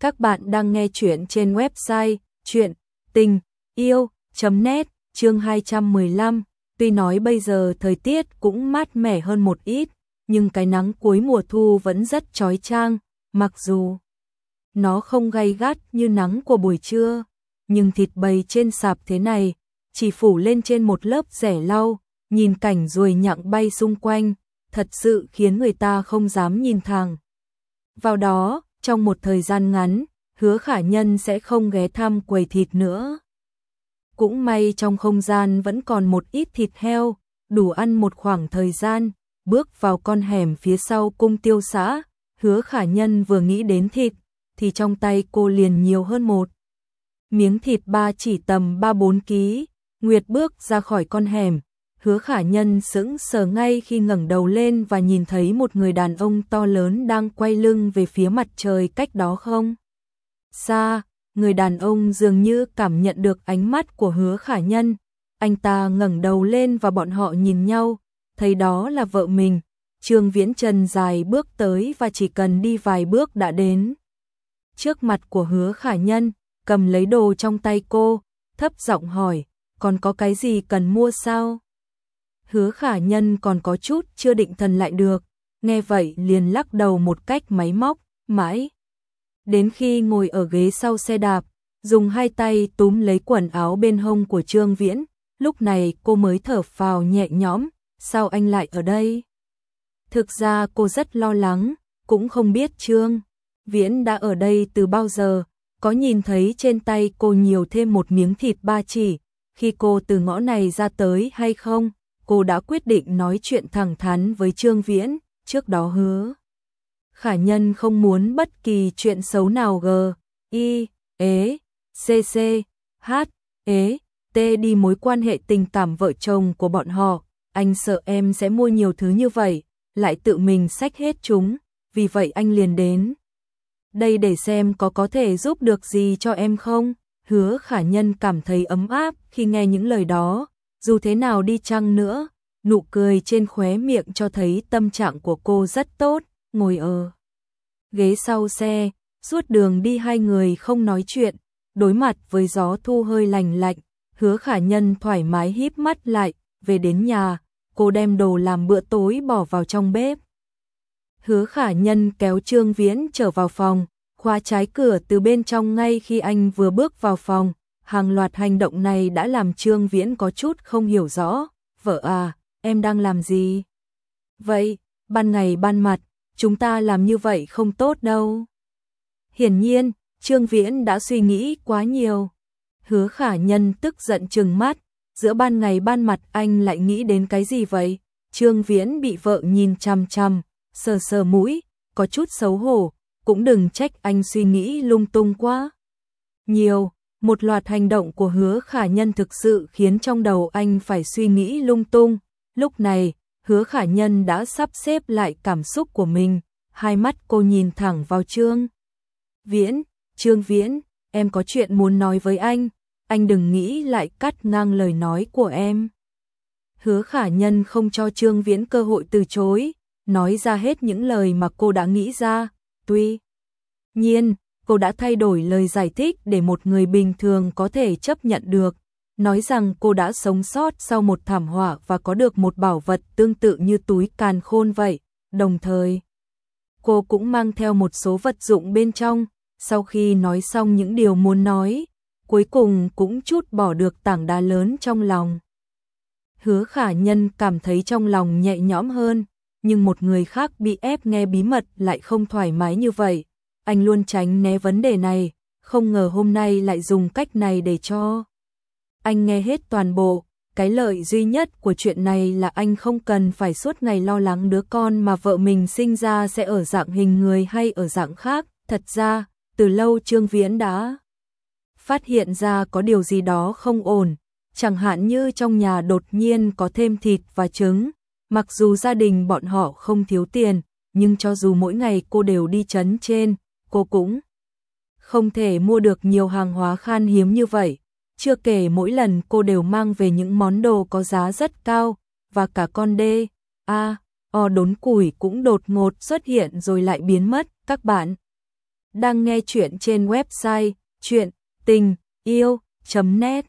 Các bạn đang nghe chuyện trên website chuyện tình yêu.net chương 215. Tuy nói bây giờ thời tiết cũng mát mẻ hơn một ít, nhưng cái nắng cuối mùa thu vẫn rất chói chang, mặc dù nó không gay gắt như nắng của buổi trưa, nhưng thịt bầy trên sạp thế này, chỉ phủ lên trên một lớp rẻ lau, nhìn cảnh ruồi nhặng bay xung quanh, thật sự khiến người ta không dám nhìn thẳng. Vào đó, trong một thời gian ngắn, hứa khả nhân sẽ không ghé thăm quầy thịt nữa. Cũng may trong không gian vẫn còn một ít thịt heo, đủ ăn một khoảng thời gian, bước vào con hẻm phía sau cung tiêu xã, hứa khả nhân vừa nghĩ đến thịt, thì trong tay cô liền nhiều hơn một. Miếng thịt ba chỉ tầm 3-4 ký, Nguyệt bước ra khỏi con hẻm, hứa khả nhân sững sờ ngay khi ngẩng đầu lên và nhìn thấy một người đàn ông to lớn đang quay lưng về phía mặt trời cách đó không. Xa, người đàn ông dường như cảm nhận được ánh mắt của hứa khả nhân, anh ta ngẩng đầu lên và bọn họ nhìn nhau, thấy đó là vợ mình. Trương Viễn Trần dài bước tới và chỉ cần đi vài bước đã đến. Trước mặt của hứa khả nhân, cầm lấy đồ trong tay cô, thấp giọng hỏi, còn có cái gì cần mua sao? Hứa khả nhân còn có chút chưa định thần lại được, nghe vậy liền lắc đầu một cách máy móc, mãi. Đến khi ngồi ở ghế sau xe đạp, dùng hai tay túm lấy quần áo bên hông của Trương Viễn, lúc này cô mới thở phào nhẹ nhõm, sao anh lại ở đây? Thực ra cô rất lo lắng, cũng không biết Trương Viễn đã ở đây từ bao giờ, có nhìn thấy trên tay cô nhiều thêm một miếng thịt ba chỉ, khi cô từ ngõ này ra tới hay không? Cô đã quyết định nói chuyện thẳng thắn với Trương Viễn, trước đó hứa. Khả nhân không muốn bất kỳ chuyện xấu nào g, i, e, ế, c h, ế, t đi mối quan hệ tình cảm vợ chồng của bọn họ, anh sợ em sẽ mua nhiều thứ như vậy, lại tự mình xách hết chúng, vì vậy anh liền đến. Đây để xem có có thể giúp được gì cho em không? Hứa khả nhân cảm thấy ấm áp khi nghe những lời đó, dù thế nào đi chăng nữa, nụ cười trên khóe miệng cho thấy tâm trạng của cô rất tốt, ngồi ở ghế sau xe, suốt đường đi hai người không nói chuyện, đối mặt với gió thu hơi lành lạnh, hứa khả nhân thoải mái híp mắt lại, về đến nhà, cô đem đồ làm bữa tối bỏ vào trong bếp. Hứa khả nhân kéo Trương Viễn trở vào phòng, khóa trái cửa từ bên trong ngay khi anh vừa bước vào phòng, hàng loạt hành động này đã làm Trương Viễn có chút không hiểu rõ. Vợ à, em đang làm gì? Vậy, ban ngày ban mặt, chúng ta làm như vậy không tốt đâu. Hiển nhiên, Trương Viễn đã suy nghĩ quá nhiều. Hứa khả nhân tức giận trừng mắt, giữa ban ngày ban mặt anh lại nghĩ đến cái gì vậy? Trương Viễn bị vợ nhìn chằm chằm, sờ sờ mũi, có chút xấu hổ, cũng đừng trách anh suy nghĩ lung tung quá. Nhiều, một loạt hành động của hứa khả nhân thực sự khiến trong đầu anh phải suy nghĩ lung tung. Lúc này, hứa khả nhân đã sắp xếp lại cảm xúc của mình, hai mắt cô nhìn thẳng vào Trương. Viễn, Trương Viễn, em có chuyện muốn nói với anh, anh đừng nghĩ lại cắt ngang lời nói của em. Hứa khả nhân không cho Trương Viễn cơ hội từ chối, nói ra hết những lời mà cô đã nghĩ ra, tuy nhiên, cô đã thay đổi lời giải thích để một người bình thường có thể chấp nhận được, nói rằng cô đã sống sót sau một thảm họa và có được một bảo vật tương tự như túi càn khôn vậy, đồng thời cô cũng mang theo một số vật dụng bên trong, sau khi nói xong những điều muốn nói, cuối cùng cũng chút bỏ được tảng đá lớn trong lòng. Hứa khả nhân cảm thấy trong lòng nhẹ nhõm hơn, nhưng một người khác bị ép nghe bí mật lại không thoải mái như vậy, anh luôn tránh né vấn đề này, không ngờ hôm nay lại dùng cách này để cho. Anh nghe hết toàn bộ, cái lợi duy nhất của chuyện này là anh không cần phải suốt ngày lo lắng đứa con mà vợ mình sinh ra sẽ ở dạng hình người hay ở dạng khác, thật ra, từ lâu Trương Viễn đã phát hiện ra có điều gì đó không ổn, chẳng hạn như trong nhà đột nhiên có thêm thịt và trứng, mặc dù gia đình bọn họ không thiếu tiền, nhưng cho dù mỗi ngày cô đều đi chấn trên, cô cũng không thể mua được nhiều hàng hóa khan hiếm như vậy. Chưa kể mỗi lần cô đều mang về những món đồ có giá rất cao, và cả con đê, a, o đốn củi cũng đột ngột xuất hiện rồi lại biến mất. Các bạn đang nghe chuyện trên website chuyện tình yêu.net